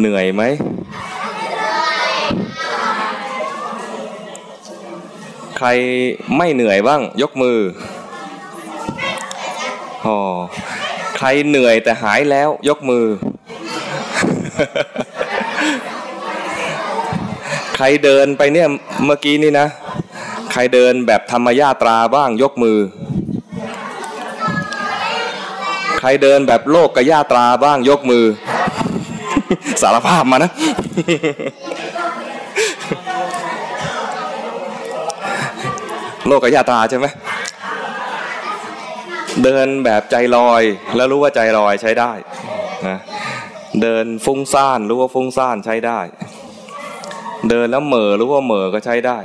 เหนื่อยไหมใครไม่เหนื่อยบ้าง ยกมืออ๋อใครเหนื่อยแต่หายแล้วยกมือ ใครเดินไปเนี่ยเมื่อกี้นี่นะ ใครเดินแบบธรรมญาตราบ้างยกมือ ใครเดินแบบโลกกญาตราบ้างยกมือ สารภาพมานะ โลกกญาตาใช่ไหมเดินแบบใจลอย แล้วรู้ว่าใจลอยใช้ได้นะเดินฟุ้งซ่านรู้ว่าฟุ้งซ่านใช้ได้ เดินแล้วเหม่อรู้ว่าเหม่อก็ใช้ได้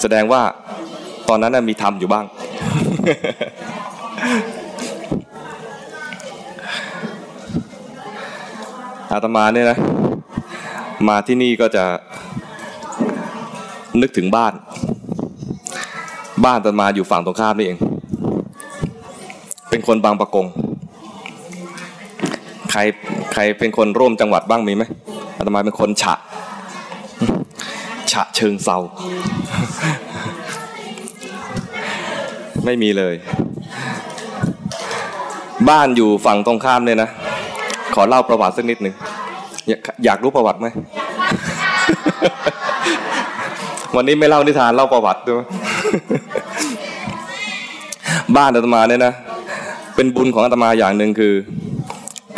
แสดงว่าตอนนั้นมีธรรมอยู่บ้าง อาตมาเนี่ยนะ มาที่นี่ก็จะนึกถึงบ้าน บ้านอาตมาอยู่ฝั่งตรงข้ามนี่เอง เป็นคนบางประกง ใครใครเป็นคนร่วมจังหวัดบ้างมีไหมอาตมาเป็นคนฉะ ฉะเชิงเซาไม่มีเลย บ้านอยู่ฝั่งตรงข้ามเนี่ยนะ ขอเล่าประวัติสักนิดหนึ่งอยากรู้ประวัติไหม วันนี้ไม่เล่านิทานเล่าประวัติด้วยบ้านอาตมาเนี่ยนะ เป็นบุญของอาตมาอย่างหนึ่งคือ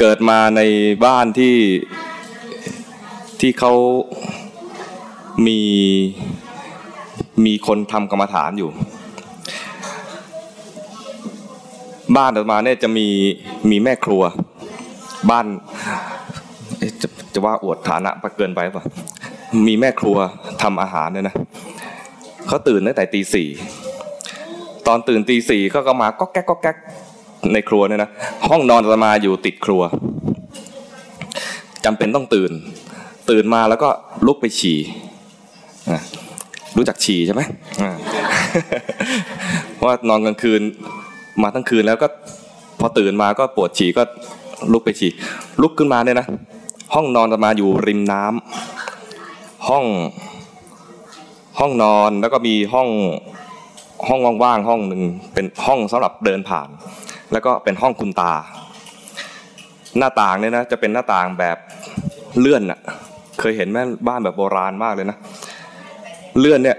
เกิดมาในบ้านที่ที่เขามีมีคนทำกรรมฐานอยู่ บ้านอาตมาเนี่ยจะมีมีแม่ครัว บ้านจะจะว่าอวดฐานะเกินไปป่ะมีแม่ครัวทำอาหารเนี่ยนะเขาตื่นตั้งแต่ตีสี่ตอนตื่นตีสี่ก็ก็มาก็แก๊กก็แก๊กในครัวเนี่ยนะห้องนอนอาตมาอยู่ติดครัวจำเป็นต้องตื่น ตื่นมาแล้วก็ลุกไปฉี่รู้จักฉี่ใช่ไหมเพราะว่านอนกลางคืนมาทั้งคืนแล้วก็พอตื่นมาก็ปวดฉี่ก็ ลุกไปฉี่ลุกขึ้นมาเนี่ยนะ ห้องนอนอาตมาอยู่ริมน้ำห้อง ห้องนอนแล้วก็มีห้องห้องว่างๆห้องหนึ่งเป็นห้องสำหรับเดินผ่าน แล้วก็เป็นห้องคุณตา หน้าต่างเนี่ยนะจะเป็นหน้าต่างแบบเลื่อนอะเคยเห็นไหมบ้านแบบโบราณมากเลยนะเลื่อนเนี่ย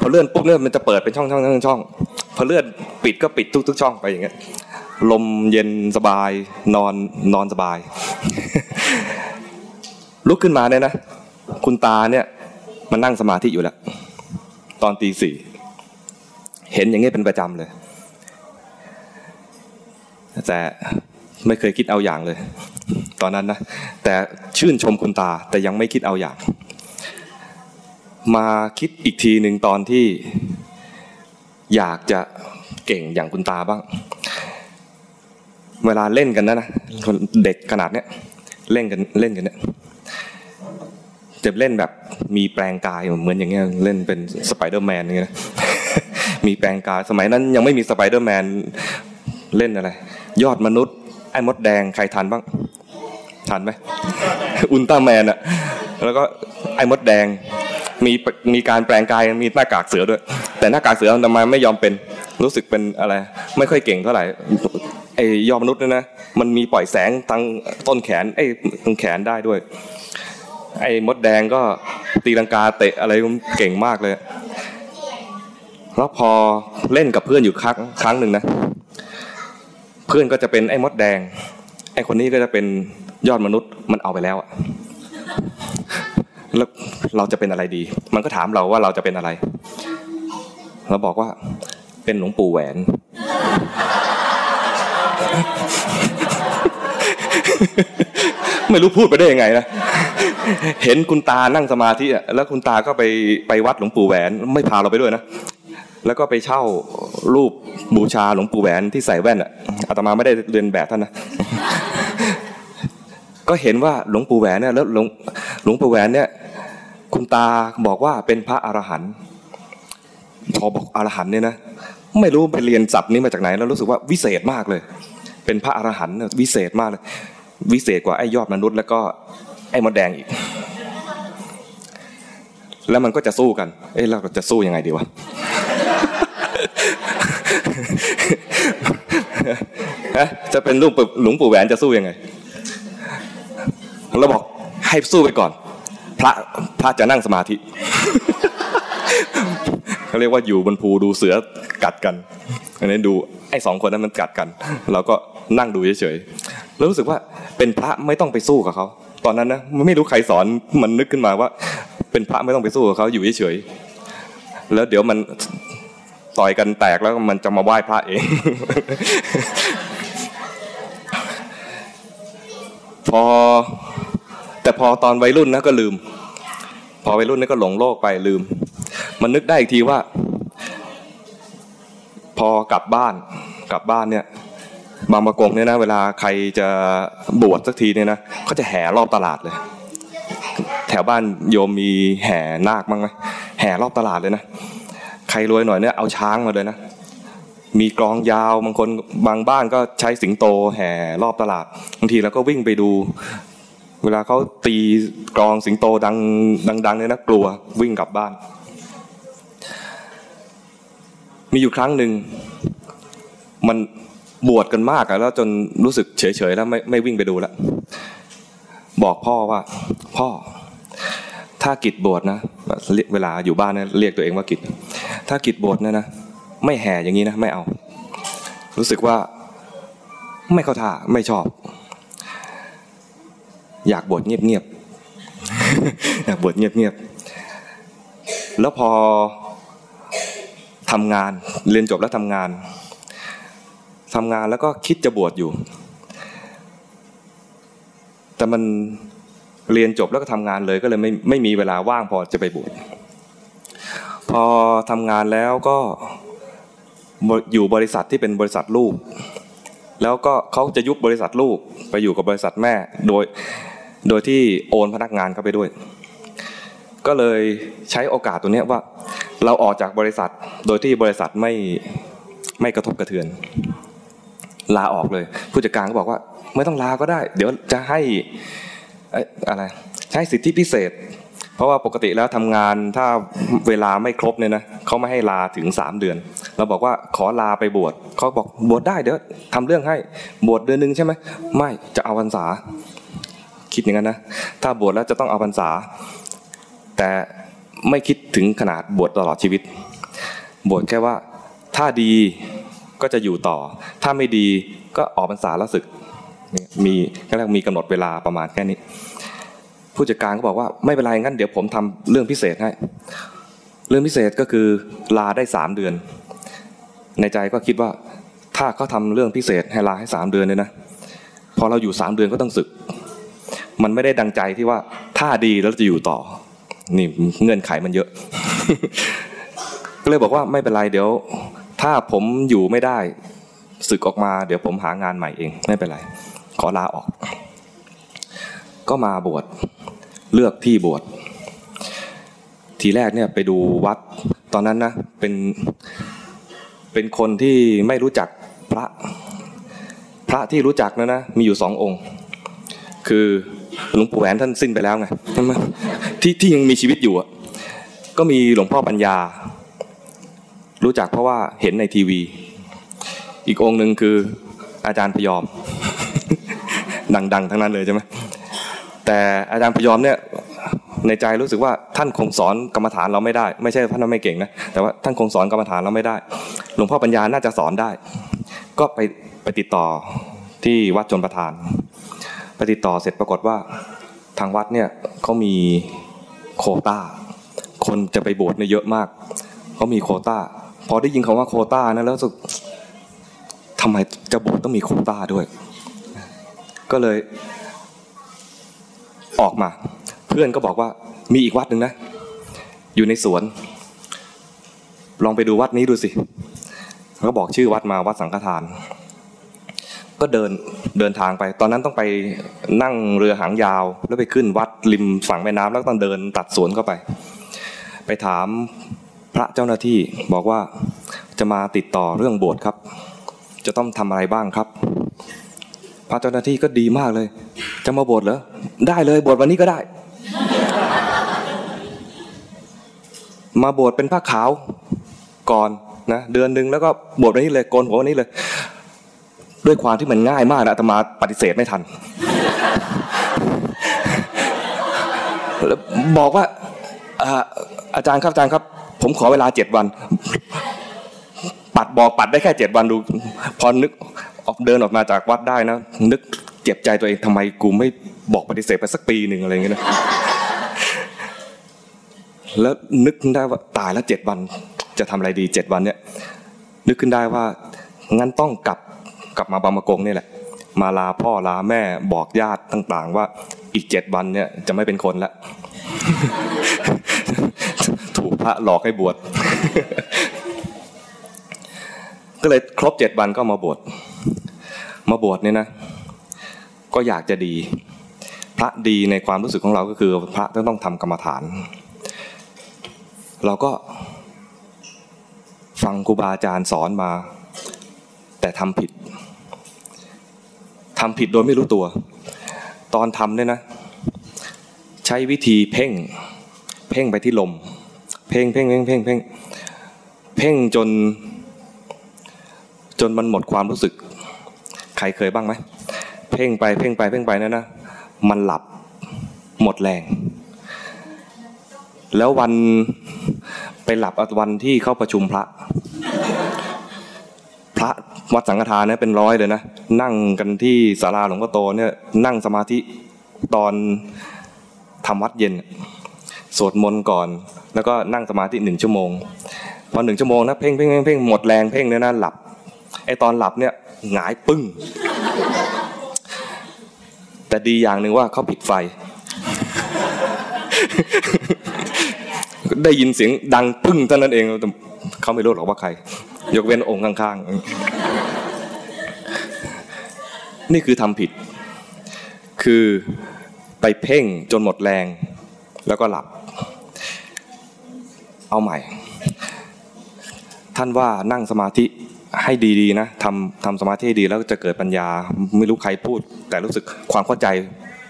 พอเลื่อนปุ๊บเนี่ยมันจะเปิดเป็นช่องช่องช่องช่องพอเลื่อนปิดก็ปิดทุกทุกช่องไปอย่างเงี้ย ลมเย็นสบาย นอนนอนสบาย ลุกขึ้นมาเนี่ยนะ คุณตาเนี่ยมันนั่งสมาธิอยู่แล้ว ตอนตีสี่เห็นอย่างนี้เป็นประจำเลย แต่ไม่เคยคิดเอาอย่างเลย ตอนนั้นนะ แต่ชื่นชมคุณตาแต่ยังไม่คิดเอาอย่าง มาคิดอีกทีหนึ่งตอนที่อยากจะเก่งอย่างคุณตาบ้าง เวลาเล่นกันนะนะเด็กขนาดเนี้ยเล่นกันเล่นกันเนี่ยจะเล่นแบบมีแปลงกายเหมือนอย่างเงี้ยเล่นเป็นสไปเดอร์แมนอย่างเงี้ยมีแปลงกายสมัยนั้นยังไม่มีสไปเดอร์แมนเล่นอะไร ยอดมนุษย์ไอ้มดแดงใครทันบ้างทันไหมอุลตร้าแมนอะแล้วก็ไอ้มดแดงมีมีการแปลงกายมีหน้ากากเสือด้วย แต่หน้ากากเสือทำไมไม่ยอมเป็นรู้สึกเป็นอะไร ไม่ค่อยเก่งเท่าไหร่ ยอดมนุษย์เนี่ยนะมันมีปล่อยแสงทางต้นแขนไอ้ตรงแขนได้ด้วย ไอ้มดแดงก็ตีลังกาเตะอะไรเก่งมากเลย แล้วพอเล่นกับเพื่อนอยู่ครั้งครั้งหนึ่งนะ เพื่อนก็จะเป็นไอ้มดแดง ไอ้คนนี้ก็จะเป็นยอดมนุษย์มันเอาไปแล้วอะแล้วเราจะเป็นอะไรดี มันก็ถามเราว่าเราจะเป็นอะไร เราบอกว่าเป็นหลวงปู่แหวน ไม่รู้พูดไปได้ยังไงนะเห็นคุณตานั่งสมาธิอะแล้วคุณตาก็ไปไปวัดหลวงปู่แหวน ไม่พาเราไปด้วยนะแล้วก็ไปเช่ารูปบูชาหลวงปู่แหวนที่ใส่แว่นอะอาตมาไม่ได้เรียนแบบท่านนะก็เห็นว่าหลวงปู่แหวนเนี่ยแล้วหลวงหลวงปู่แหวนเนี่ย คุณตาบอกว่าเป็นพระอรหันต์พอบอกอรหันต์เนี่ยนะไม่รู้ไปเรียนศัพท์นี้มาจากไหน แล้วรู้สึกว่าวิเศษมากเลย เป็นพระอรหันต์วิเศษมากเลยวิเศษกว่าไอ้ยอดมนุษย์ แล้วก็ไอ้มดแดงอีก แล้วมันก็จะสู้กัน เอ้เราจะสู้ยังไงดีวะจะเป็นรูปหลวงปู่แหวนจะสู้ยังไงเราบอกให้สู้ไปก่อน พระพระจะนั่งสมาธิเขาเรียกว่าอยู่บนภูดูเสือกัดกันอันนี้ดูไอ้สองคนนั้นมันกัดกัน เราก็ นั่งดูเฉยๆแล้วรู้สึกว่าเป็นพระไม่ต้องไปสู้กับเขาตอนนั้นนะไม่รู้ใครสอนมันนึกขึ้นมาว่า เป็นพระไม่ต้องไปสู้กับเขาอยู่เฉยๆแล้วเดี๋ยวมันต่อยกันแตกแล้วมันจะมาไหว้พระเอง พอ แต่พอตอนวัยรุ่นนะก็ลืม พอวัยรุ่นนี่ก็หลงโลกไปลืม มันนึกได้อีกทีว่า พอกลับบ้านกลับบ้านเนี่ย บางประกงเนี่ยนะเวลาใครจะบวชสักทีเนี่ยนะเขาจะแห่รอบตลาดเลย แถวบ้านโยมมีแห่นาคบ้างไหมแห่รอบตลาดเลยนะใครรวยหน่อยเนี่ยเอาช้างมาเลยนะมีกลองยาวบางคนบางบ้านก็ใช้สิงโตแห่รอบตลาดบางทีเราก็วิ่งไปดู เวลาเขาตีกลองสิงโตดังดังๆเนี่ยนะกลัววิ่งกลับบ้าน มีอยู่ครั้งหนึ่งมัน บวชกันมากแล้วจนรู้สึกเฉยๆแล้วไม่ไม่วิ่งไปดูแล้วบอกพ่อว่า พ่อ ถ้ากิจบวชนะเวลาอยู่บ้านนะเรียกตัวเองว่ากิจถ้ากิจบวชนะนะไม่แห่อย่างนี้นะไม่เอา รู้สึกว่าไม่เข้าท่าไม่ชอบ อยากบวชเงียบๆอยากบวชเงียบๆแล้วพอทำงานเรียนจบแล้วทำงาน ทำงานแล้วก็คิดจะบวชอยู่ แต่มันเรียนจบแล้วก็ทำงานเลยก็เลยไม่ไม่มีเวลาว่างพอจะไปบวชพอทำงานแล้วก็อยู่บริษัทที่เป็นบริษัทลูก แล้วก็เขาจะยุบบริษัทลูกไปอยู่กับบริษัทแม่โดยโดยที่โอนพนักงานเข้าไปด้วย ก็เลยใช้โอกาสตัวนี้ว่า เราออกจากบริษัทโดยที่บริษัทไม่ไม่กระทบกระเทือน ลาออกเลย ผู้จัดการก็บอกว่า ไม่ต้องลาก็ได้ เดี๋ยวจะให้อะไรให้สิทธิพิเศษ เพราะว่าปกติแล้วทำงานถ้าเวลาไม่ครบเนี่ยนะเขาไม่ให้ลาถึงสามเดือน เราบอกว่าขอลาไปบวชเขาบอกบวชได้เดี๋ยวทำเรื่องให้บวชเดือนหนึ่งใช่ไหมไม่จะเอาพรรษา คิดอย่างนั้นนะถ้าบวชแล้วจะต้องเอาพรรษา แต่ไม่คิดถึงขนาดบวชตลอดชีวิต บวชแค่ว่าถ้าดี ก็จะอยู่ต่อ ถ้าไม่ดีก็ออกพรรษาแล้วศึกมีก็เรียกมีกำหนดเวลาประมาณแค่นี้ ผู้จัดการก็บอกว่าไม่เป็นไรงั้นเดี๋ยวผมทำเรื่องพิเศษให้เรื่องพิเศษก็คือลาได้สามเดือน ในใจก็คิดว่าถ้าเขาทาเรื่องพิเศษให้ลาให้สามเดือนเลยนะพอเราอยู่สามเดือนก็ต้องศึก มันไม่ได้ดังใจที่ว่าถ้าดีแล้วจะอยู่ต่อ นี่เงื่อนไขมันเยอะ ก็เลยบอกว่าไม่เป็นไรเดี๋ยว ถ้าผมอยู่ไม่ได้สึกออกมา เดี๋ยวผมหางานใหม่เองไม่เป็นไร ขอลาออก ก็มาบวชเลือกที่บวชทีแรกเนี่ยไปดูวัดตอนนั้นนะเป็นเป็นคนที่ไม่รู้จักพระ พระที่รู้จักนะนะมีอยู่สององค์ คือหลวงปู่แหวนท่านสิ้นไปแล้วไงที่ที่ยังมีชีวิตอยู่ก็มีหลวงพ่อปัญญา รู้จักเพราะว่าเห็นในทีวี อีกองค์หนึ่งคืออาจารย์พยอม ดังๆ ทั้งนั้นเลยใช่ไหมแต่อาจารย์พยอมเนี่ยในใจรู้สึกว่าท่านคงสอนกรรมฐานเราไม่ได้ ไม่ใช่ท่านไม่เก่งนะแต่ว่าท่านคงสอนกรรมฐานเราไม่ได้ หลวงพ่อปัญญาน่าจะสอนได้ ก็ไปไปติดต่อที่วัดจนประธานไปติดต่อเสร็จปรากฏว่าทางวัดเนี่ยเขามีโคต้า คนจะไปบวชเนี่ยเยอะมากเขามีโคต้า พอได้ยินคาว่าโคต้านะแล้วสึกทำไมจะบวชต้องมีโคต้าด้วย ก็เลยออกมา เพื่อนก็บอกว่ามีอีกวัดหนึ่งนะ อยู่ในสวน ลองไปดูวัดนี้ดูสิเขาบอกชื่อวัดมาวัดสังฆทาน ก็เดินเดินทางไป ตอนนั้นต้องไปนั่งเรือหางยาว แล้วไปขึ้นวัดริมฝั่งแม่น้ำแล้วต้องเดินตัดสวนเข้าไป ไปถาม พระเจ้าหน้าที่บอกว่าจะมาติดต่อเรื่องบวชครับ จะต้องทำอะไรบ้างครับ พระเจ้าหน้าที่ก็ดีมากเลย จะมาบวชเหรอได้เลยบวชวันนี้ก็ได้ มาบวชเป็นผ้าขาวก่อนนะเดือนหนึ่งแล้วก็บวชวันนี้เลยโกนหัววันนี้เลย ด้วยความที่มันง่ายมากนะอาตมาปฏิเสธไม่ทันแล้วบอกว่าอาจารย์ครับอาจารย์ครับ ผมขอเวลาเจ็ดวัน ปัดบอกปัดได้แค่เจ็ดวันดู พอนึกออกเดินออกมาจากวัดได้นะ นึกเจ็บใจตัวเองทำไมกูไม่บอกปฏิเสธไปสักปีหนึ่งอะไรเงี้ยนะแล้วนึกได้ว่าตายแล้วเจ็ดวัน จะทำอะไรดีเจ็ดวันเนี่ย นึกขึ้นได้ว่างั้นต้องกลับกลับมาบางมะกงนี่แหละ มาลาพ่อลาแม่บอกญาติต่าง ๆ ว่าอีกเจ็ดวันเนี่ยจะไม่เป็นคนละ ถูกพระหลอกให้บวชก็เลยครบเจ็ดวันก็มาบวชมาบวชเนี่ยนะ ก็อยากจะดี พระดีในความรู้สึกของเราก็คือ พระต้องทำกรรมฐาน เราก็ฟังครูบาอาจารย์สอนมา แต่ทำผิดทำผิดโดยไม่รู้ตัว ตอนทำเนี่ยนะ ใช้วิธีเพ่ง เพ่งไปที่ลม เพ่งเพ่งเพ่งเพ่งเพ่งเพ่งจน จนมันหมดความรู้สึก ใครเคยบ้างไหมเพ่งไปเพ่งไปเพ่งไปนั่นนะมันหลับหมดแรง แล้ววันไปหลับวันที่เข้าประชุมพระ พระวัดสังฆทานเนี่ยเป็นร้อยเลยนะนั่งกันที่ศาลาหลวงพ่อโตเนี่ยนั่งสมาธิตอนทำวัดเย็น สวดมนต์ก่อน แล้วก็นั่งสมาธิหนึ่งชั่วโมงพอหนึ่งชั่วโมงนะเพ่งเพ่งเพ่งเพ่งหมดแรงเพ่งเนี่ยนะหลับไอตอนหลับเนี่ยหงายปึ้ง แต่ดีอย่างหนึ่งว่าเขาปิดไฟ ได้ยินเสียงดังปึ้งเท่านั้นเองเขาไม่รู้หรอกว่าใคร ยกเว้นองค์ข้างๆ นี่คือทำผิด คือไปเพ่งจนหมดแรงแล้วก็หลับ เอาใหม่ ท่านว่านั่งสมาธิให้ดีๆนะทำทำสมาธิดีแล้วจะเกิดปัญญาไม่รู้ใครพูด แต่รู้สึกความเข้าใจ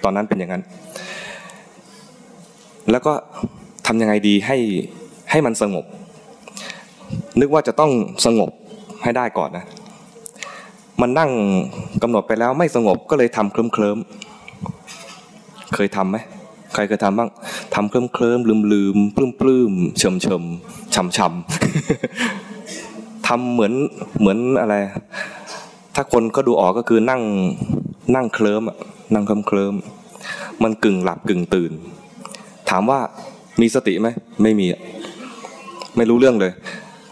ตอนนั้นเป็นอย่างนั้น แล้วก็ทำยังไงดีให้ให้มันสงบ นึกว่าจะต้องสงบให้ได้ก่อนนะ มันนั่งกำหนดไปแล้วไม่สงบก็เลยทำเคลิ้มเคลิมเคยทำไหมใครเคยทำบ้าง ทำเคลิ้มเคลิ้มลืมลืมปลื้มปลื้มเฉมเฉมช่ำช่ำทำเหมือนเหมือนอะไร ถ้าคนก็ดูออกก็คือนั่งนั่งเคลิ้มนั่งเคลิ้มเคลิมมันกึ่งหลับกึ่งตื่น ถามว่ามีสติไหมไม่มีไม่รู้เรื่องเลย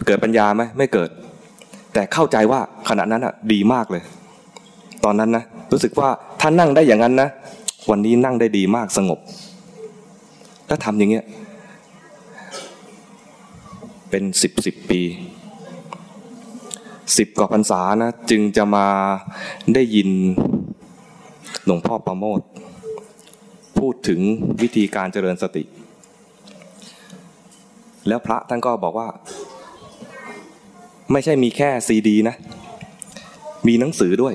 เกิดปัญญาไหมไม่เกิด แต่เข้าใจว่าขณะนั้นอะ ดีมากเลย ตอนนั้นนะรู้สึกว่าถ้านั่งได้อย่างนั้นนะวันนี้นั่งได้ดีมากสงบ ถ้าทำอย่างเงี้ย เป็นสิบสิบปีสิบกว่าพรรษานะจึงจะมาได้ยินหลวงพ่อประโมทพูดถึงวิธีการเจริญสติ แล้วพระท่านก็บอกว่า ไม่ใช่มีแค่ซีดีนะ มีหนังสือด้วย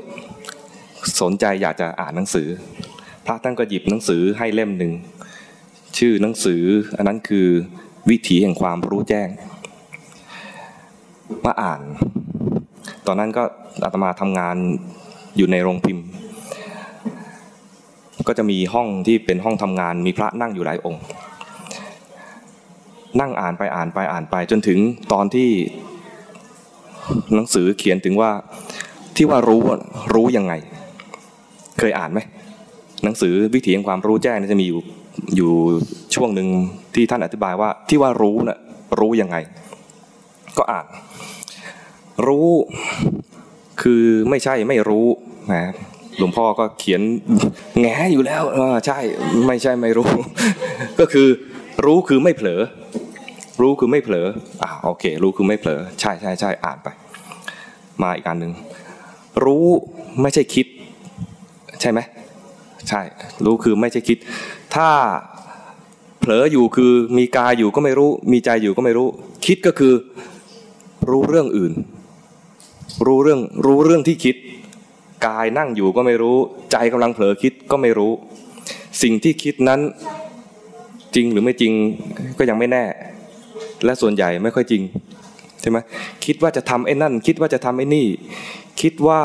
สนใจอยากจะอ่านหนังสือ พระท่านก็หยิบหนังสือให้เล่มหนึ่ง ชื่อหนังสือ อันนั้นคือวิถีแห่งความรู้แจ้ง มาอ่าน ตอนนั้นก็อาตมาทำงานอยู่ในโรงพิมพ์ ก็จะมีห้องที่เป็นห้องทำงานมีพระนั่งอยู่หลายองค์ นั่งอ่านไปอ่านไปอ่านไปจนถึงตอนที่หนังสือเขียนถึงว่าที่ว่ารู้รู้ยังไง เคยอ่านไหมหนังสือวิถีแห่งความรู้แจ้งจะมีอยู่ อยู่ช่วงหนึ่งที่ท่านอธิบายว่าที่ว่ารู้นะ่ะรู้ยังไง ก็อ่าน รู้คือไม่ใช่ไม่รู้นะหลวงพ่อก็เขียนแงอยู่แล้วใช่ไม่ใช่ไม่รู้ ก็คือรู้คือไม่เผลอ รู้คือไม่เผลออ่าโอเค รู้คือไม่เผลอ ใช่ใช่ใช่อ่านไป มาอีกอันหนึ่งรู้ไม่ใช่คิด ใช่ไหมใช่ รู้คือไม่ใช่คิด ถ้าเผลออยู่คือมีกายอยู่ก็ไม่รู้ มีใจอยู่ก็ไม่รู้ คิดก็คือรู้เรื่องอื่น รู้เรื่องรู้เรื่องที่คิด กายนั่งอยู่ก็ไม่รู้ ใจกำลังเผลอคิดก็ไม่รู้ สิ่งที่คิดนั้นจริงหรือไม่จริงก็ยังไม่แน่ และส่วนใหญ่ไม่ค่อยจริงใช่ไหมคิดว่าจะทำไอ้นั่น คิดว่าจะทำไอ้นี่ คิดว่า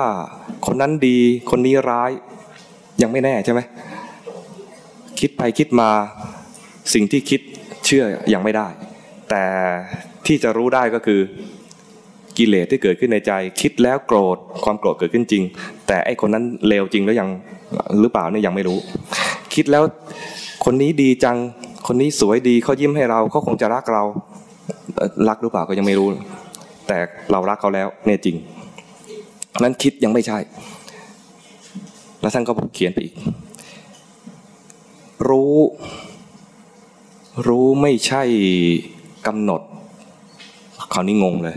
คนนั้นดีคนนี้ร้ายยังไม่แน่ใช่ไหม คิดไปคิดมาสิ่งที่คิดเชื่อยังไม่ได้ แต่ที่จะรู้ได้ก็คือกิเลสที่เกิดขึ้นในใจ คิดแล้วโกรธความโกรธเกิดขึ้นจริง แต่ไอ้คนนั้นเลวจริงแล้วยังหรือเปล่าเนี่ยยังไม่รู้ คิดแล้วคนนี้ดีจังคนนี้สวยดีเขายิ้มให้เราเขาคงจะรักเรารักหรือเปล่าก็ยังไม่รู้ แต่เรารักเขาแล้วเนี่ยจริงนั้นคิดยังไม่ใช่ แล้วท่านก็เขียนไปอีก รู้ รู้ไม่ใช่กำหนดคราวนี้งงเลย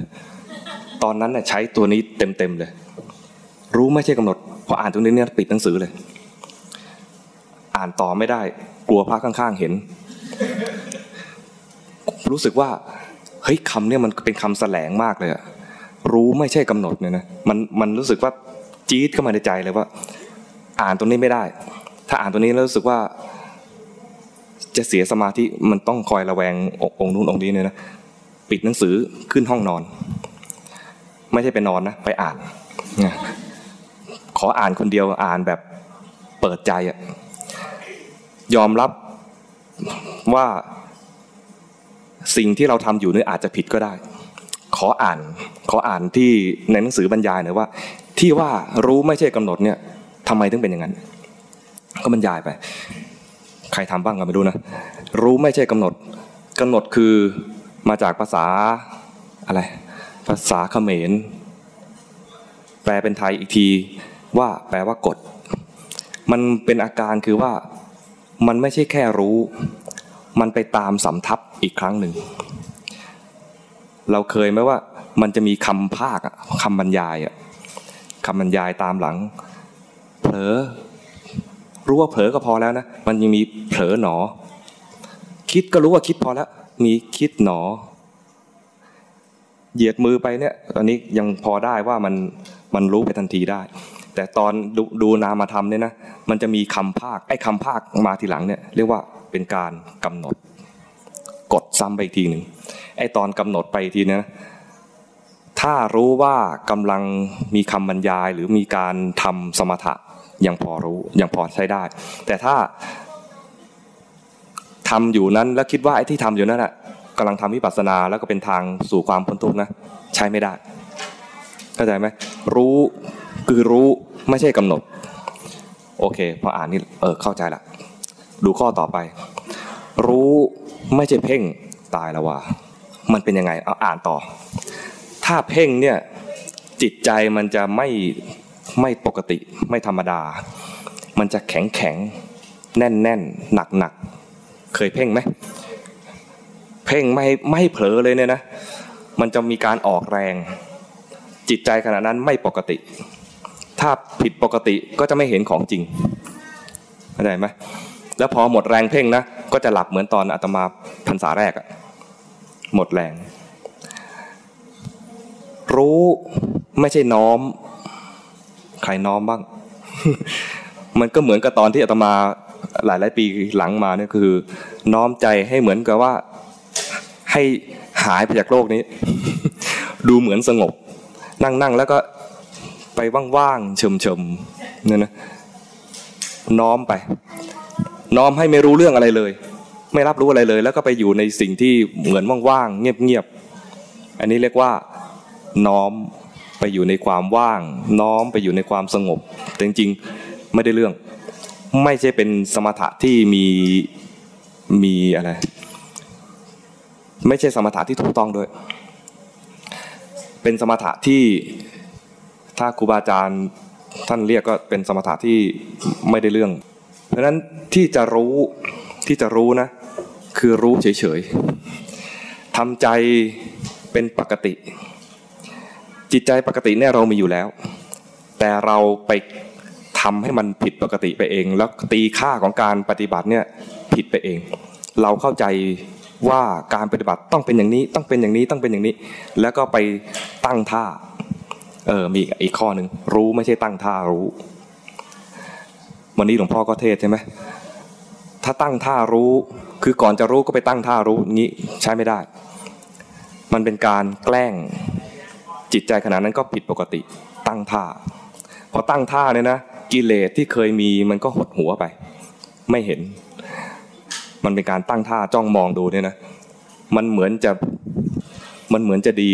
ตอนนั้นน่ะใช้ตัวนี้เต็มๆเลย รู้ไม่ใช่กำหนดพออ่านตรงนี้เนี่ยปิดหนังสือเลย อ่านต่อไม่ได้ กลัวพระข้างๆเห็น รู้สึกว่าเฮ้ยคำเนี่ยมันเป็นคำแสลงมากเลยอะรู้ไม่ใช่กำหนดเนี่ยนะมันมันรู้สึกว่าจี๊ดเข้ามาในใจเลยว่า อ่านตรงนี้ไม่ได้ ถ้าอ่านตรงนี้แล้วรู้สึกว่า จะเสียสมาธิมันต้องคอยระแวงองค์นู้นองค์นี้เนี่ยนะปิดหนังสือขึ้นห้องนอน ไม่ใช่ไปนอนนะไปอ่านขออ่านคนเดียวอ่านแบบเปิดใจอะยอมรับว่าสิ่งที่เราทำอยู่นี่อาจจะผิดก็ได้ ขออ่าน ขออ่านที่ในหนังสือบรรยายหน่อยว่า ที่ว่ารู้ไม่ใช่กำหนดเนี่ยทำไมถึงเป็นอย่างนั้น ก็บรรยายไป ใครทำบ้างก็ไม่รู้นะ รู้ไม่ใช่กำหนดกำหนดคือมาจากภาษาอะไร ภาษาเขมร แปลเป็นไทยอีกทีว่าแปลว่ากฎ มันเป็นอาการคือว่ามันไม่ใช่แค่รู้ มันไปตามสำทับอีกครั้งหนึ่ง เราเคยไหมว่ามันจะมีคำภาคคำบรรยายคำบรรยายตามหลัง เผลอ รู้ว่าเผลอก็พอแล้วนะ มันยังมีเผลอหนอ คิดก็รู้ว่าคิดพอแล้ว มีคิดหนอ เหยียดมือไปเนี่ยตอนนี้ยังพอได้ว่ามันมันรู้ไปทันทีได้ แต่ตอนดดูนามธรรมเนี่ยนะ มันจะมีคำภาค ไอ้คำภาคมาทีหลังเนี่ยเรียกว่าเป็นการกำหนด กดซ้ำไปอีกทีหนึ่ง ไอ้ตอนกำหนดไปทีนี้นะถ้ารู้ว่ากำลังมีคำบรรยายหรือมีการทำสมถะ ยังพอรู้ยังพอใช้ได้ แต่ถ้าทำอยู่นั้นแล้วคิดว่าไอ้ที่ทำอยู่นั้นอะกำลังทำวิปัสสนาแล้วก็เป็นทางสู่ความพ้นทุกข์นะใช้ไม่ได้ เข้าใจไหมรู้คือรู้ไม่ใช่กำหนด โอเคพออ่านนี่เออเข้าใจละดูข้อต่อไป รู้ไม่ใช่เพ่งตายแล้วว่ามันเป็นยังไงเอาอ่านต่อ ถ้าเพ่งเนี่ยจิตใจมันจะไม่ ไม่ปกติไม่ธรรมดา มันจะแข็งแข็งแน่นแน่นหนักหนักเคยเพ่งไหมเพ่งไม่ไม่เผลอเลยเนี่ยนะ มันจะมีการออกแรง จิตใจขณะนั้นไม่ปกติ ถ้าผิดปกติก็จะไม่เห็นของจริงเข้าใจไหมแล้วพอหมดแรงเพ่งนะก็จะหลับเหมือนตอนอาตมาพรรษาแรกอะหมดแรง รู้ไม่ใช่น้อม ใครน้อมบ้าง มันก็เหมือนกับตอนที่อาตมาหลายหลายปีหลังมาเนี่ยคือ น้อมใจให้เหมือนกับว่าให้หายไปจากโลกนี้ ดูเหมือนสงบ นั่งนั่งแล้วก็ไปว่างๆเฉมๆเนี่ยนะน้อมไป น้อมให้ไม่รู้เรื่องอะไรเลย ไม่รับรู้อะไรเลย แล้วก็ไปอยู่ในสิ่งที่เหมือนว่างๆเงียบๆอันนี้เรียกว่าน้อม ไปอยู่ในความว่าง น้อมไปอยู่ในความสงบ แต่จริงๆไม่ได้เรื่อง ไม่ใช่เป็นสมถะที่มีมีอะไร ไม่ใช่สมถะที่ถูกต้องด้วย เป็นสมถะที่ถ้าครูบาอาจารย์ท่านเรียกก็เป็นสมถะที่ไม่ได้เรื่อง เพราะนั้นที่จะรู้ที่จะรู้นะ คือรู้เฉยๆทำใจเป็นปกติ จิตใจปกติเนี่ยเรามีอยู่แล้ว แต่เราไปทำให้มันผิดปกติไปเอง แล้วตีค่าของการปฏิบัติเนี่ยผิดไปเอง เราเข้าใจว่าการปฏิบัติต้องเป็นอย่างนี้ต้องเป็นอย่างนี้ต้องเป็นอย่างนี้ แล้วก็ไปตั้งท่าเออมีอีกข้อหนึ่งรู้ไม่ใช่ตั้งท่ารู้ วันนี้หลวงพ่อก็เทศใช่ไหมถ้าตั้งท่ารู้คือก่อนจะรู้ก็ไปตั้งท่ารู้งี้ใช้ไม่ได้ มันเป็นการแกล้ง จิตใจขนาดนั้นก็ผิดปกติตั้งท่าพอตั้งท่าเนี่ยนะกิเลสที่เคยมีมันก็หดหัวไป ไม่เห็น มันเป็นการตั้งท่าจ้องมองดูเนี่ยนะมันเหมือนจะมันเหมือนจะดี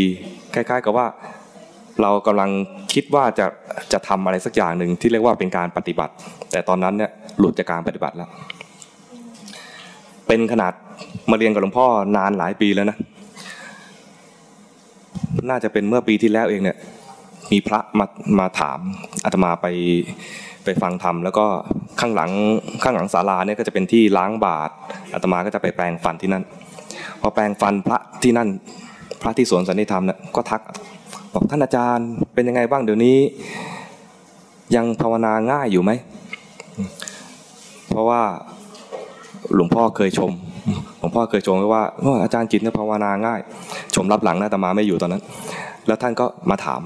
คล้าย ๆ กับว่าเรากำลังคิดว่าจะจะทำอะไรสักอย่างหนึ่งที่เรียกว่าเป็นการปฏิบัติ แต่ตอนนั้นเนี่ยหลุดจากการปฏิบัติแล้ว เป็นขนาดมาเรียนกับหลวงพ่อนานหลายปีแล้วนะ น่าจะเป็นเมื่อปีที่แล้วเองเนี่ย มีพระมามาถามอาตมาไปไปฟังธรรมแล้วก็ข้างหลังข้างหลังศาลาเนี่ยก็จะเป็นที่ล้างบาตรอาตมาก็จะไปแปลงฟันที่นั่น พอแปลงฟันพระที่นั่น พระที่สวนสันนิธรรมเนี่ยก็ทักบอกท่านอาจารย์เป็นยังไงบ้างเดี๋ยวนี้ ยังภาวนาง่ายอยู่ไหม เพราะว่าหลวงพ่อเคยชม หลวงพ่อเคยชมไว้ว่าอาจารย์จิตเนี่ยภาวนาง่าย ชมรับหลังนะแต่มาไม่อยู่ตอนนั้น แล้วท่านก็มาถาม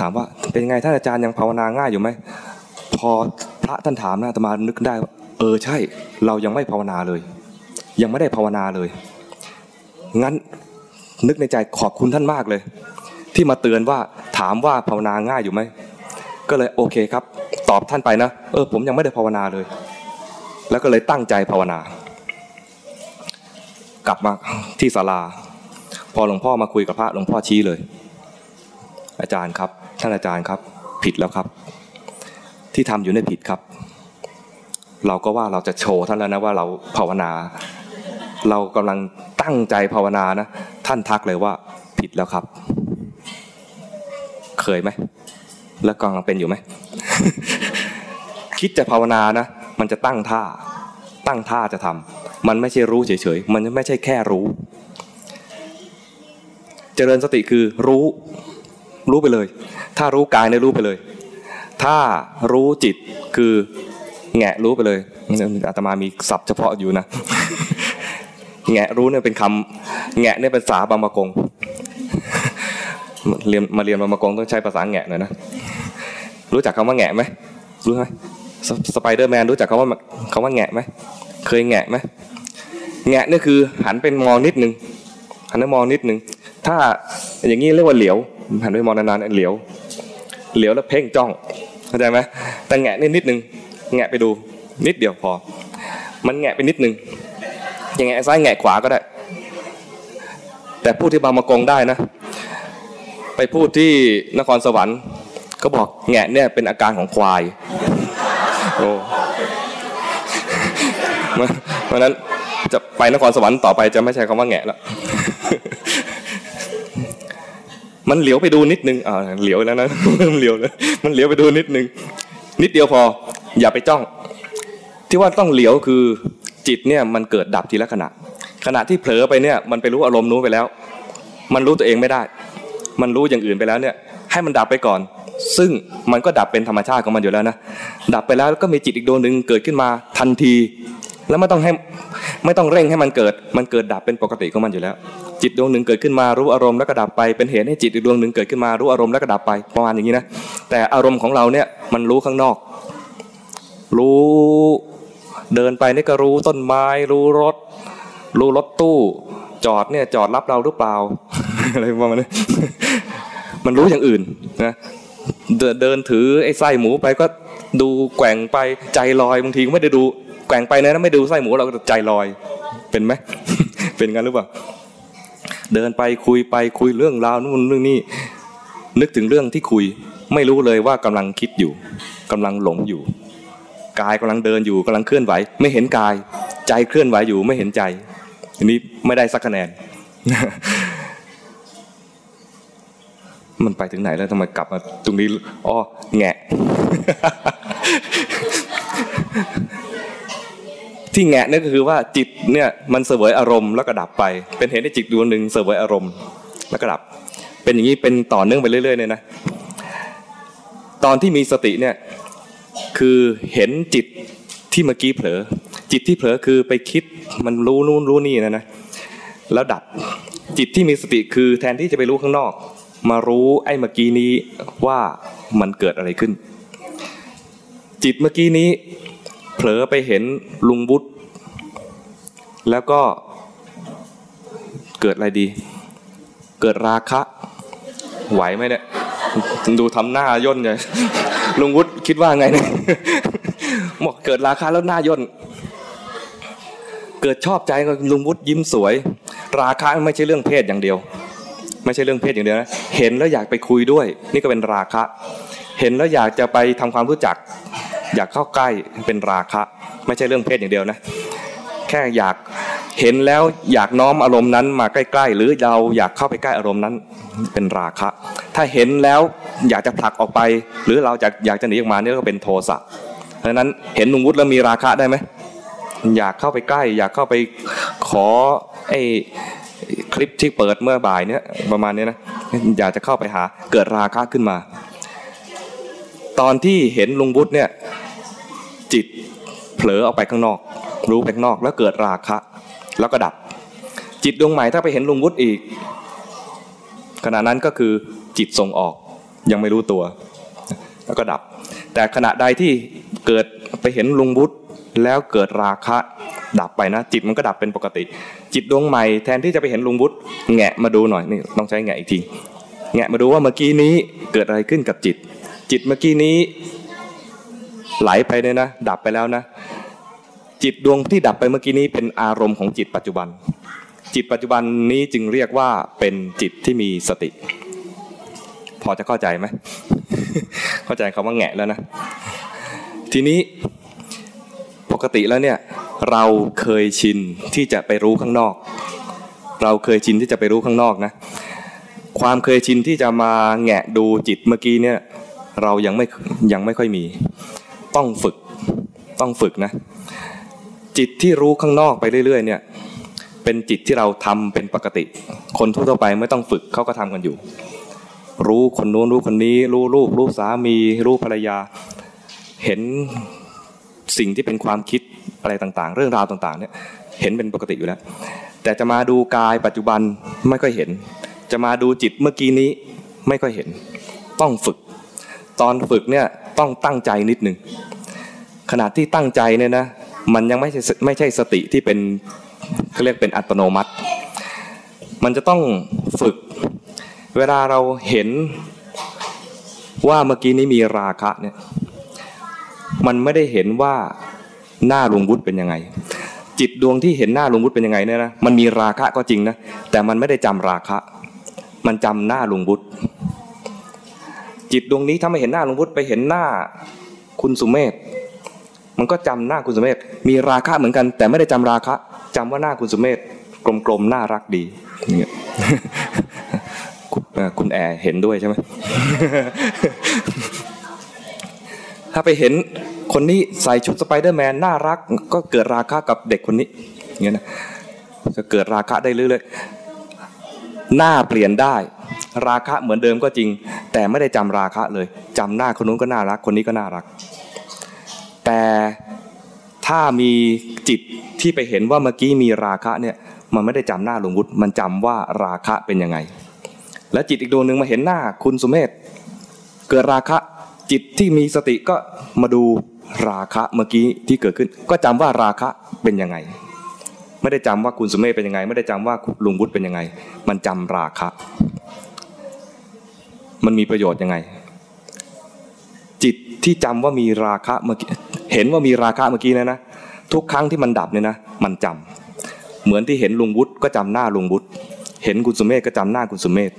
ถามว่าเป็นยังไงท่านอาจารย์ยังภาวนาง่ายอยู่ไหมพอพระท่านถามนะแต่มานึกได้ เออใช่ เรายังไม่ภาวนาเลย ยังไม่ได้ภาวนาเลย งั้นนึกในใจขอบคุณท่านมากเลย ที่มาเตือนว่าถามว่าภาวนาง่ายอยู่ไหมก็เลยโอเคครับ ตอบท่านไปนะ เออผมยังไม่ได้ภาวนาเลย แล้วก็เลยตั้งใจภาวนา กลับมาที่ศาลา พอหลวงพ่อมาคุยกับพระหลวงพ่อชี้เลย อาจารย์ครับ ท่านอาจารย์ครับ ผิดแล้วครับ ที่ทำอยู่ในผิดครับ เราก็ว่าเราจะโชว์ท่านแล้วนะว่าเราภาวนา เรากำลังตั้งใจภาวนานะ ท่านทักเลยว่าผิดแล้วครับ เคยไหม แล้วกำลังเป็นอยู่ไหม คิดจะภาวนานะ มันจะตั้งท่า ตั้งท่าจะทำมันไม่ใช่รู้เฉยๆ มันไม่ใช่แค่รู้ เจริญสติคือรู้ รู้ไปเลย ถ้ารู้กายเนี่ยรู้ไปเลย ถ้ารู้จิตคือแงะรู้ไปเลยอาตมามีศัพท์เฉพาะอยู่นะ แงะรู้เนี่ยเป็นคำแงะเนี่ยเป็นภาษาบางมะกงเรียนมาเรียนบางมะกงต้องใช้ภาษาแงะหน่อยนะ รู้จักคำว่าแงะไหมรู้ไหม สไปเดอร์แมนรู้จักคำว่าคำว่าแงะไหมเคยแงะไหมแงะนี่คือหันเป็นมองนิดนึงหันไปมองนิดนึงถ้าอย่างนี้เรียกว่าเหลียวหันไปมองนานๆเหลียว เหลียวแล้วเพ่งจ้องเข้าใจไหมแต่แงะนิดนิดนึงแงะไปดูนิดเดียวพอ มันแงะไปนิดนึงยังไงะซ้ายแงะขวาก็ได้ แต่พูดที่บางมะกงได้นะ ไปพูดที่นครสวรรค์ก็บอกแงะเนี่ยเป็นอาการของควาย โอ้เพราะนั้นจะไปนครสวรรค์ต่อไปจะไม่ใช่คำว่าแงะแล้ว มันเหลียวไปดูนิดนึงอ่าเหลียวแล้วนะมันเหลียวเลยมันเหลียวไปดูนิดนึง นิดเดียวพอ อย่าไปจ้อง ที่ว่าต้องเหลียวคือจิตเนี่ยมันเกิดดับทีละขณะ ขณะที่เผลอไปเนี่ยมันไปรู้อารมณ์นู้นไปแล้ว มันรู้ตัวเองไม่ได้ มันรู้อย่างอื่นไปแล้วเนี่ย ให้มันดับไปก่อน ซึ่งมันก็ดับเป็นธรรมชาติของมันอยู่แล้วนะดับไปแล้วก็มีจิตอีกดวงหนึ่งเกิดขึ้นมาทันที แล้วไม่ต้องให้ไม่ต้องเร่งให้มันเกิด มันเกิดดับเป็นปกติของมันอยู่แล้ว จิตดวงหนึ่งเกิดขึ้นมารู้อารมณ์แล้วก็ดับไปเป็นเหตุให้จิตอีกดวงหนึ่งเกิดขึ้นมารู้อารมณ์แล้วก็ดับไปประมาณอย่างนี้นะแต่อารมณ์ของเราเนี่ยมันรู้ข้างนอก รู้เดินไปนี่ก็รู้ต้นไม้ รู้รถ รู้รถตู้จอดเนี่ยจอดรับเราหรือเปล่าอะไรประมาณนี้มันรู้อย่างอื่นนะ เดินถือไอ้ไส้หมูไปก็ดูแกว่งไปใจลอยบางทีไม่ได้ดูแกว่งไปนะไม่ดูไส้หมูเราก็ใจลอยเป็นไหมเป็นงั้นหรือเปล่าเดินไปคุยไปคุยเรื่องราวนู่นเรื่องนี้นึกถึงเรื่องที่คุย ไม่รู้เลยว่ากำลังคิดอยู่กำลังหลงอยู่ กายกำลังเดินอยู่กำลังเคลื่อนไหว ไม่เห็นกาย ใจเคลื่อนไหวอยู่ไม่เห็นใจอันนี้ไม่ได้สักคะแนน มันไปถึงไหนแล้วทำไมกลับมาตรงนี้อ๋อแงะ ที่แงะนี่ก็คือว่าจิตเนี่ยมันเสวยอารมณ์แล้วก็ดับไป เป็นเหตุให้จิตดวงหนึ่งเสวยอารมณ์ แล้วก็ดับ เป็นอย่างนี้เป็นต่อเนื่องไปเรื่อยๆเลยนะตอนที่มีสติเนี่ยคือเห็นจิตที่เมื่อกี้เผลอ จิตที่เผลอคือไปคิดมันรู้นู่นรู้นี่นะนะแล้วดับจิตที่มีสติคือแทนที่จะไปรู้ข้างนอก มารู้ไอ้เมื่อกี้นี้ว่ามันเกิดอะไรขึ้น จิตเมื่อกี้นี้ เผลอไปเห็นลุงบุตรแล้วก็เกิดอะไรดี เกิดราคะ ไหวไหมเนี่ย ดูทำหน้าย่นเลยลุงวุฒิคิดว่าไงเนี่ยบอกเกิดราคะแล้วหน้าย่น เกิดชอบใจก็ลุงวุฒิยิ้มสวย ราคะไม่ใช่เรื่องเพศอย่างเดียว ไม่ใช่เรื่องเพศอย่างเดียวนะเห็นแล้วอยากไปคุยด้วย นี่ก็เป็นราคะ เห็นแล้วอยากจะไปทำความรู้จัก อยากเข้าใกล้เป็นราคะ ไม่ใช่เรื่องเพศอย่างเดียวนะ แค่อยากเห็นแล้วอยากน้อมอารมณ์นั้นมาใกล้ๆ หรือเราอยากเข้าไปใกล้อารมณ์นั้นเป็นราคะ ถ้าเห็นแล้วอยากจะผลักออกไป หรือเราจะอยากจะหนีออกมานี่ก็เป็นโทสะเพราะนั้นเห็นลุงวุฒิแล้วมีราคะได้ไหมอยากเข้าไปใกล้ อยากเข้าไปขอไอ้ คลิปที่เปิดเมื่อบ่ายเนี้ยประมาณนี้นะอยากจะเข้าไปหาเกิดราคะขึ้นมา ตอนที่เห็นลุงวุฒิเนี่ยจิตเผลอออกไปข้างนอก รู้ไปข้างนอกแล้วเกิดราคะ แล้วก็ดับ จิตดวงใหม่ถ้าไปเห็นลุงวุฒิอีก ขณะนั้นก็คือจิตส่งออกยังไม่รู้ตัว แล้วก็ดับ แต่ขณะใดที่เกิดไปเห็นลุงวุฒิแล้วเกิดราคะ ดับไปนะ จิตมันก็ดับเป็นปกติ จิตดวงใหม่แทนที่จะไปเห็นลุงวุฒิแงะมาดูหน่อยนี่ต้องใช้แงะอีกทีแงะมาดูว่าเมื่อกี้นี้เกิดอะไรขึ้นกับจิต จิตเมื่อกี้นี้ไหลไปเนี่ยนะดับไปแล้วนะ จิตดวงที่ดับไปเมื่อกี้นี้เป็นอารมณ์ของจิตปัจจุบัน จิตปัจจุบันนี้จึงเรียกว่าเป็นจิตที่มีสติ พอจะเข้าใจไหมเข้าใจคำว่าแงะแล้วนะ ทีนี้ ปกติแล้วเนี่ยเราเคยชินที่จะไปรู้ข้างนอก เราเคยชินที่จะไปรู้ข้างนอกนะ ความเคยชินที่จะมาแงะดูจิตเมื่อกี้เนี่ยเรายังไม่ยังไม่ค่อยมี ต้องฝึกต้องฝึกนะ จิตที่รู้ข้างนอกไปเรื่อยๆเนี่ยเป็นจิตที่เราทำเป็นปกติ คนทั่วไปไม่ต้องฝึกเขาก็ทำกันอยู่ รู้คนนู้นรู้คนนี้ รู้ลูกรู้สามีรู้ภรรยา เห็น สิ่งที่เป็นความคิดอะไรต่างๆ เรื่องราวต่างๆเนี่ยเห็นเป็นปกติอยู่แล้ว แต่จะมาดูกายปัจจุบันไม่ค่อยเห็น จะมาดูจิตเมื่อกี้นี้ไม่ค่อยเห็น ต้องฝึก ตอนฝึกเนี่ยต้องตั้งใจนิดหนึ่งขณะที่ตั้งใจเนี่ยนะมันยังไม่ใช่ไม่ใช่สติที่เป็นเขาเรียกเป็นอัตโนมัติ มันจะต้องฝึก เวลาเราเห็นว่าเมื่อกี้นี้มีราคะเนี่ย มันไม่ได้เห็นว่าหน้าลุงวุฒิเป็นยังไง จิตดวงที่เห็นหน้าลุงวุฒิเป็นยังไงเนี่ยนะมันมีราคะก็จริงนะแต่มันไม่ได้จำราคะ มันจำหน้าลุงวุฒิจิตดวงนี้ถ้าไม่เห็นหน้าลุงวุฒิไปเห็นหน้าคุณสุเมธมันก็จำหน้าคุณสุเมธมีราคะเหมือนกัน แต่ไม่ได้จำราคะจำว่าหน้าคุณสุเมธกลมๆน่ารักดีเนี่ยคุณแอร์เห็นด้วยใช่ไหม ถ้าไปเห็นคนนี้ใส่ชุดสไปเดอร์แมนน่ารัก ก็เกิดราคะกับเด็กคนนี้อย่างเงี้ยนะจะเกิดราคะได้เรื่อยๆหน้าเปลี่ยนได้ ราคะเหมือนเดิมก็จริง แต่ไม่ได้จำราคะเลยจำหน้าคนนู้นก็น่ารัก คนนี้ก็น่ารัก แต่ถ้ามีจิตที่ไปเห็นว่าเมื่อกี้มีราคะเนี่ยมันไม่ได้จำหน้าหลวงวุฒิมันจำว่าราคะเป็นยังไง และจิตอีกดวงหนึ่งมาเห็นหน้าคุณสุเมธเกิดราคะ จิตที่มีสติก็มาดูราคะเมื่อกี้ที่เกิดขึ้น ก็จำว่าราคะเป็นยังไง ไม่ได้จำว่าคุณสุเมธเป็นยังไง ไม่ได้จำว่าลุงวุฒิเป็นยังไง มันจำราคะ มันมีประโยชน์ยังไง จิตที่จำว่ามีราคะเมื่อกี้เห็นว่ามีราคะเมื่อกี้นะนะทุกครั้งที่มันดับเนี่ยนะมันจำเหมือนที่เห็นลุงวุฒิก็จำหน้าลุงวุฒิเห็นคุณสุเมธก็จำหน้าคุณสุเมธ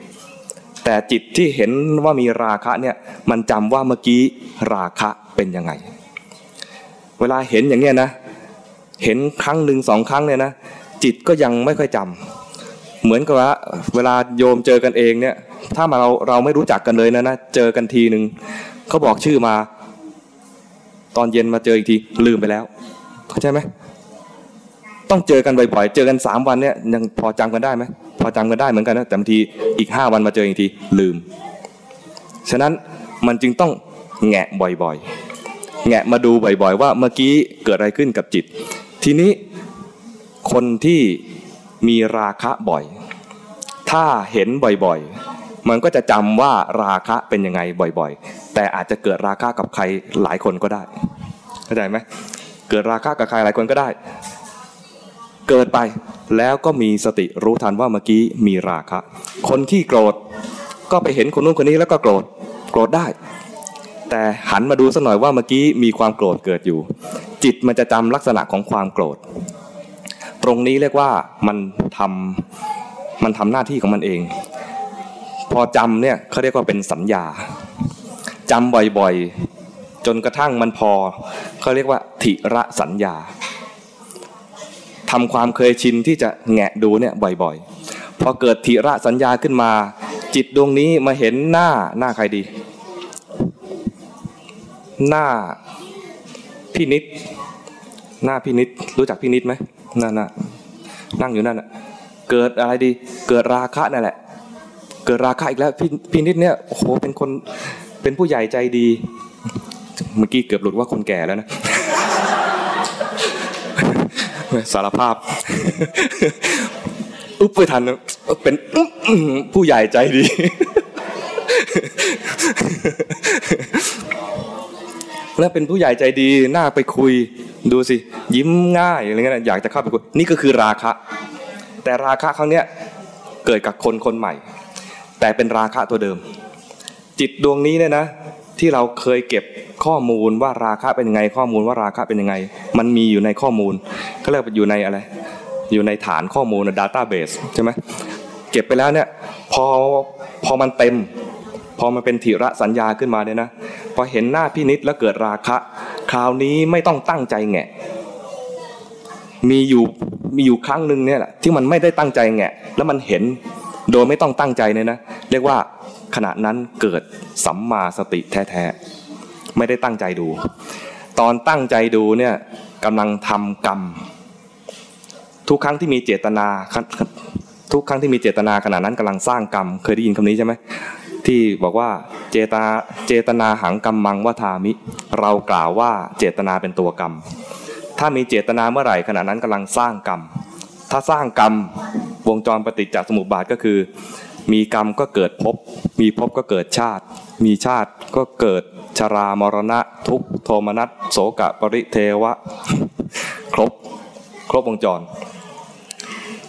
แต่จิตที่เห็นว่ามีราคะเนี่ยมันจำว่าเมื่อกี้ราคะเป็นยังไง เวลาเห็นอย่างเนี้ยนะเห็นครั้งหนึ่งสองครั้งเนี่ยนะจิตก็ยังไม่ค่อยจำเหมือนกับว่าเวลาโยมเจอกันเองเนี่ยถ้ามาเราเราไม่รู้จักกันเลยนะนะเจอกันทีหนึ่งเขาบอกชื่อมา ตอนเย็นมาเจออีกทีลืมไปแล้วเข้าใจไหมต้องเจอกันบ่อยๆ เจอกันสามวันเนี่ยยังพอจำกันได้ไหม พอจำกันได้เหมือนกันนะแต่บางทีอีกห้าวันมาเจออีกทีลืม ฉะนั้นมันจึงต้องแงะบ่อยๆ แงะมาดูบ่อยๆ ว่าเมื่อกี้เกิดอะไรขึ้นกับจิต ทีนี้คนที่มีราคะบ่อย ถ้าเห็นบ่อยๆ มันก็จะจำว่าราคะเป็นยังไงบ่อยๆ แต่อาจจะเกิดราคะกับใครหลายคนก็ได้เข้าใจไหมเกิดราคะกับใครหลายคนก็ได้ เกิดไปแล้วก็มีสติรู้ทันว่าเมื่อกี้มีราคะ คนที่โกรธก็ไปเห็นคนนู้นคนนี้แล้วก็โกรธโกรธได้ แต่หันมาดูสักหน่อยว่าเมื่อกี้มีความโกรธเกิดอยู่ จิตมันจะจำลักษณะของความโกรธ ตรงนี้เรียกว่ามันทำมันทำหน้าที่ของมันเอง พอจำเนี่ยเขาเรียกว่าเป็นสัญญาจำบ่อยๆ จนกระทั่งมันพอเขาเรียกว่า ถิระสัญญา ทำความเคยชินที่จะแงะดูเนี่ยบ่อยๆ พอเกิดถิระสัญญาขึ้นมา จิตดวงนี้มาเห็นหน้าหน้าใครดี หน้าพี่นิด หน้าพี่นิดรู้จักพี่นิดไหมนั่นน่ะนั่งอยู่นั่นน่ะเกิดอะไรดี เกิดราคะนั่นแหละ เกิดราคะอีกแล้วพี่พี่นิดเนี่ยโอ้โหเป็นคนเป็นผู้ใหญ่ใจดี เมื่อกี้เกือบหลุดว่าคนแก่แล้วนะ สารภาพ อุ๊บไปทันเป็นผู้ใหญ่ใจดี แล้วเป็นผู้ใหญ่ใจดีน่าไปคุย ดูสิ ยิ้มง่ายอะไรเงี้ยอยากจะเข้าไปคุย นี่ก็คือราคะ แต่ราคะครั้งเนี้ยเกิดกับคนคนใหม่ แต่เป็นราคะตัวเดิม จิตดวงนี้เนี่ยนะ ที่เราเคยเก็บข้อมูลว่าราคะเป็นยังไง ข้อมูลว่าราคะเป็นยังไง มันมีอยู่ในข้อมูลเขาเรียกอยู่ในอะไร อยู่ในฐานข้อมูลดัตต้าเบสใช่ไหมเก็บไปแล้วเนี่ยพอพอมันเต็ม พอมันเป็นถิระสัญญาขึ้นมาเนี่ยนะพอเห็นหน้าพี่นิดแล้วเกิดราคะ คราวนี้ไม่ต้องตั้งใจแงะมีอยู่มีอยู่ครั้งหนึ่งเนี่ยแหละที่มันไม่ได้ตั้งใจแงะแล้วมันเห็นโดยไม่ต้องตั้งใจเนี่ยนะ เรียกว่า ขณะนั้นเกิดสัมมาสติแท้ๆ ไม่ได้ตั้งใจดู ตอนตั้งใจดูเนี่ยกำลังทำกรรม ทุกครั้งที่มีเจตนา ทุกครั้งที่มีเจตนาขณะนั้นกำลังสร้างกรรม เคยได้ยินคำนี้ใช่ไหมที่บอกว่าเจตนาเจตนาหังกรรมมังวัฏามิ เรากล่าวว่าเจตนาเป็นตัวกรรม ถ้ามีเจตนาเมื่อไหร่ขณะนั้นกำลังสร้างกรรม ถ้าสร้างกรรมวงจรปฏิจจสมุปบาทก็คือ มีกรรมก็เกิดภพมีภพก็เกิดชาติ มีชาติก็เกิดชรามรณะ ทุกโทมนัสโสกะปริเทวะ ครบ ครบวงจร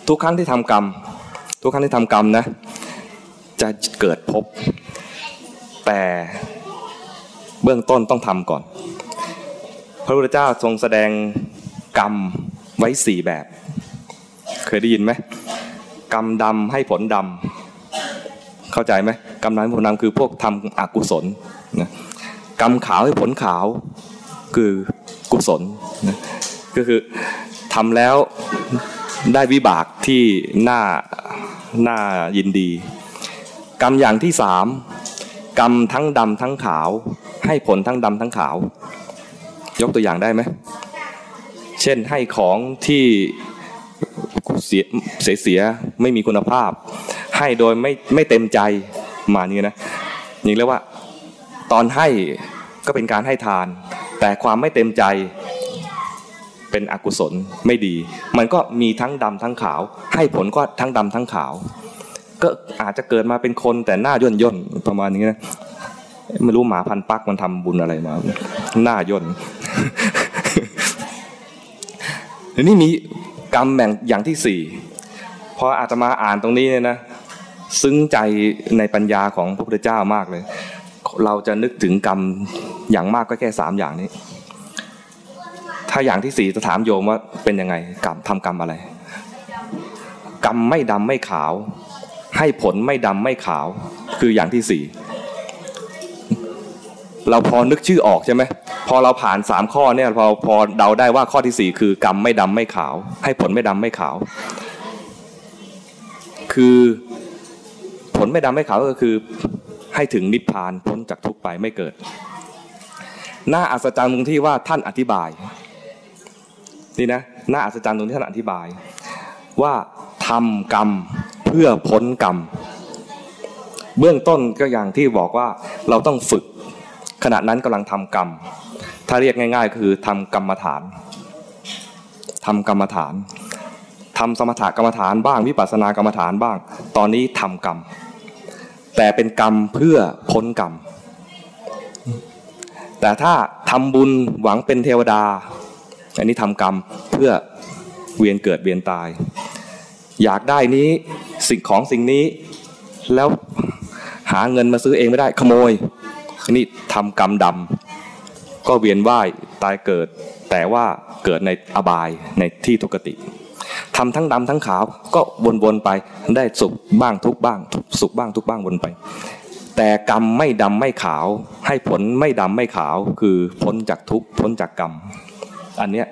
ทุกครั้งที่ทำกรรม ทุกครั้งที่ทำกรรมนะ จะเกิดภพแต่เบื้องต้นต้องทำก่อน พระพุทธเจ้าทรงแสดงกรรมไว้สี่แบบ เคยได้ยินไหมกรรมดำให้ผลดำ เข้าใจไหมกรรมดำให้ผลดำคือพวกทำอกุศลนะกรรมขาวให้ผลขาวคือกุศลนะก็คือทำแล้วได้วิบากที่น่าน่ายินดี กรรมอย่างที่สามกรรมทั้งดำทั้งขาว ให้ผลทั้งดำทั้งขาว ยกตัวอย่างได้ไหมเช่นให้ของที่ เสียเสียไม่มีคุณภาพ ให้โดยไม่ไม่เต็มใจมานี้นะอย่างเรียกว่า ตอนให้ก็เป็นการให้ทาน แต่ความไม่เต็มใจเป็นอกุศลไม่ดี มันก็มีทั้งดำทั้งขาว ให้ผลก็ทั้งดำทั้งขาว ก็อาจจะเกิดมาเป็นคนแต่หน้าย่นย่นประมาณนี้นะไม่รู้หมาพันปักมันทำบุญอะไรมา หน้าย่นทีนี้มี กรรมแบ่งอย่างที่สี่พออาตมาอ่านตรงนี้เนี่ยนะซึ้งใจในปัญญาของพระพุทธเจ้ามากเลย เราจะนึกถึงกรรมอย่างมากก็แค่สามอย่างนี้ ถ้าอย่างที่สี่จะถามโยมว่าเป็นยังไงกรรมทำกรรมอะไร กรรมไม่ดำไม่ขาว ให้ผลไม่ดำไม่ขาว คืออย่างที่สี่ เราพอนึกชื่อออกใช่ไหมพอเราผ่านสามข้อเนี่ยพอพอเดาได้ว่าข้อที่สี่คือกรรมไม่ดำไม่ขาว ให้ผลไม่ดำไม่ขาว คือผลไม่ดำไม่ขาวก็คือให้ถึงนิพพานพ้นจากทุกไปไม่เกิด น่าอัศจรรย์ตรงที่ว่าท่านอธิบายนี่นะน่าอัศจรรย์ตรงที่ท่านอธิบาย ว่าทำกรรมเพื่อพ้นกรรม เบื้องต้นก็อย่างที่บอกว่าเราต้องฝึก ขณะนั้นกำลังทำกรรม ถ้าเรียกง่าย ๆ คือทำกรรมฐานทำกรรมฐานทำสมถกรรมฐานบ้าง วิปัสสนากรรมฐานบ้าง ตอนนี้ทำกรรม แต่เป็นกรรมเพื่อพ้นกรรม แต่ถ้าทำบุญหวังเป็นเทวดา อันนี้ทำกรรมเพื่อเวียนเกิดเวียนตาย อยากได้นี้สิ่งของสิ่งนี้แล้วหาเงินมาซื้อเองไม่ได้ขโมย นนี้ทำกรรมดำก็เวียนว่ายตายเกิด แต่ว่าเกิดในอบายในที่ทุกติทำทั้งดำทั้งขาวก็วนๆไปได้สุขบ้างทุกบ้าง สุขบ้างทุกบ้างวนไป แต่กรรมไม่ดำไม่ขาว ให้ผลไม่ดำไม่ขาว คือพ้นจากทุกพ้นจากกรรม อันเนี้ย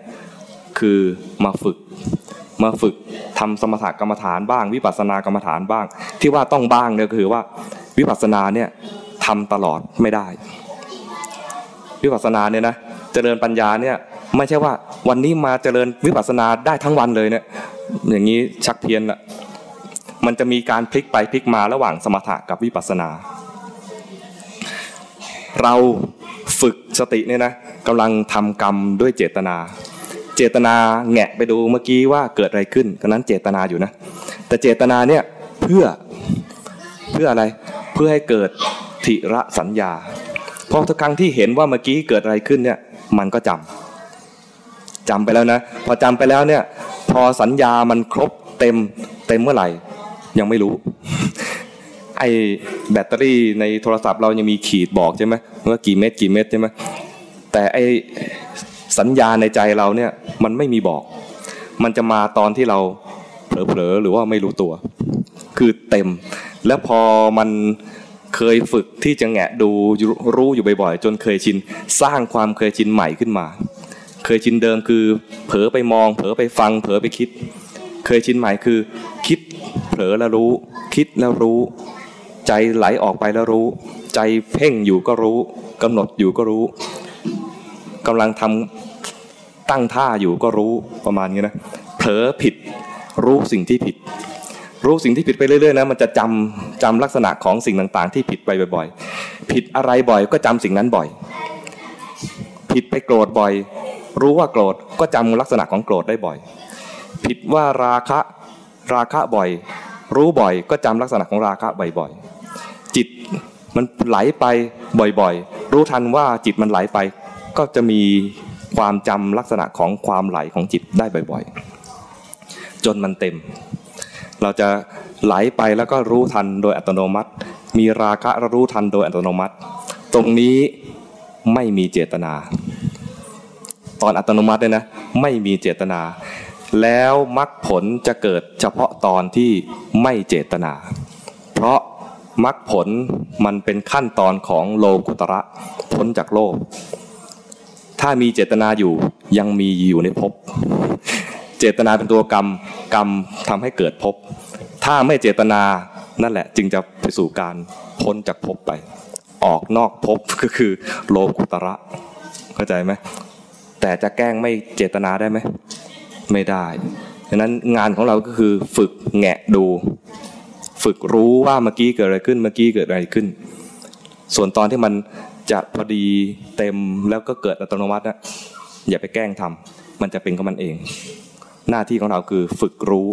คือมาฝึกมาฝึกทำสมถกรรมฐานบ้าง วิปัสสนากรรมฐานบ้าง ที่ว่าต้องบ้างเนี่ยคือว่าวิปัสสนาเนี่ย ทำตลอดไม่ได้วิปัสสนาเนี่ยนะเจริญปัญญาเนี่ยไม่ใช่ว่าวันนี้มาเจริญวิปัสสนาได้ทั้งวันเลยเนี่ยอย่างนี้ชักเพี้ยนละมันจะมีการพลิกไปพลิกมาระหว่างสมถะกับวิปัสสนา เราฝึกสติเนี่ยนะกำลังทำกรรมด้วยเจตนา เจตนาแงะไปดูเมื่อกี้ว่าเกิดอะไรขึ้นก็นั้นเจตนาอยู่นะ แต่เจตนาเนี่ยเพื่อเพื่ออะไรเพื่อให้เกิด ทิระสัญญา เพราะทุกครั้งที่เห็นว่าเมื่อกี้เกิดอะไรขึ้นเนี่ยมันก็จำจำไปแล้วนะ พอจำไปแล้วเนี่ย พอสัญญามันครบเต็มเต็มเมื่อไหร่ ยังไม่รู้ไอ้แบตเตอรี่ในโทรศัพท์เรายังมีขีดบอกใช่ไหมว่ากี่เม็ดกี่เม็ดใช่ไหมแต่ไอ้สัญญาในใจเราเนี่ยมันไม่มีบอก มันจะมาตอนที่เราเผลอๆหรือว่าไม่รู้ตัว คือเต็ม แล้วพอมัน เคยฝึกที่จะแงะดูรู้อยู่บ่อยๆ จนเคยชินสร้างความเคยชินใหม่ขึ้นมา เคยชินเดิมคือ เผลอไปมอง เผลอไปฟัง เผลอไปคิด เคยชินใหม่คือ คิดเผลอแล้วรู้ คิดแล้วรู้ ใจไหลออกไปแล้วรู้ ใจเพ่งอยู่ก็รู้กำหนดอยู่ก็รู้กำลังทำตั้งท่าอยู่ก็รู้ประมาณนี้นะเผลอผิดรู้สิ่งที่ผิด รู้สิ่งที่ผิดไปเรื่อยๆนะมันจะจำจำลักษณะของสิ่งต่างๆ ที่ผิดไปบ่อยๆ ผิดอะไรบ่อยก็จำสิ่งนั้นบ่อย ผิดไปโกรธบ่อย รู้ว่าโกรธก็จำลักษณะของโกรธได้บ่อย ผิดว่าราคะราคะบ่อย รู้บ่อยก็จำลักษณะของราคะบ่อยๆจิตมันไหลไปบ่อยๆ รู้ทันว่าจิตมันไหลไป ก็จะมีความจำลักษณะของความไหลของจิตได้บ่อยๆ จนมันเต็ม เราจะไหลไปแล้วก็รู้ทันโดยอัตโนมัติ มีราคะรู้ทันโดยอัตโนมัติ ตรงนี้ไม่มีเจตนา ตอนอัตโนมัติเนี่ยนะไม่มีเจตนา แล้วมรรคผลจะเกิดเฉพาะตอนที่ไม่เจตนา เพราะมรรคผลมันเป็นขั้นตอนของโลกุตระพ้นจากโลก ถ้ามีเจตนาอยู่ยังมีอยู่ในภพ เจตนาเป็นตัวกรรม กรรมทำให้เกิดภพถ้าไม่เจตนานั่นแหละ จึงจะไปสู่การพ้นจากภพไป ออกนอกภพก็คือโลกุตระ เข้าใจไหมแต่จะแกล้งไม่เจตนาได้ไหมไม่ได้ดังนั้นงานของเราก็คือฝึกแงะดู ฝึกรู้ว่าเมื่อกี้เกิดอะไรขึ้นเมื่อกี้เกิดอะไรขึ้น ส่วนตอนที่มันจะพอดีเต็มแล้วก็เกิดอัตโนมัตินะอย่าไปแกล้งทำมันจะเป็นของมันเอง หน้าที่ของเราคือฝึกรู้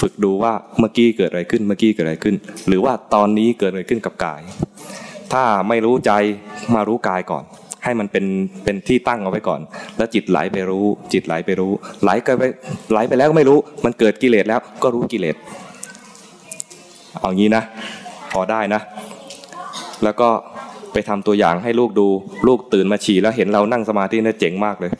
ฝึกดูว่าเมื่อกี้เกิดอะไรขึ้นเมื่อกี้เกิดอะไรขึ้น หรือว่าตอนนี้เกิดอะไรขึ้นกับกาย ถ้าไม่รู้ใจมารู้กายก่อน ให้มันเป็นเป็นที่ตั้งเอาไว้ก่อน แล้วจิตไหลไปรู้ จิตไหลไปรู้ ไหลก็ไปไหลไปแล้วก็ไม่รู้ มันเกิดกิเลสแล้วก็รู้กิเลสเอางี้นะ พอได้นะ แล้วก็ไปทำตัวอย่างให้ลูกดูลูกตื่นมาฉี่แล้วเห็นเรานั่งสมาธินี่เจ๋งมากเลย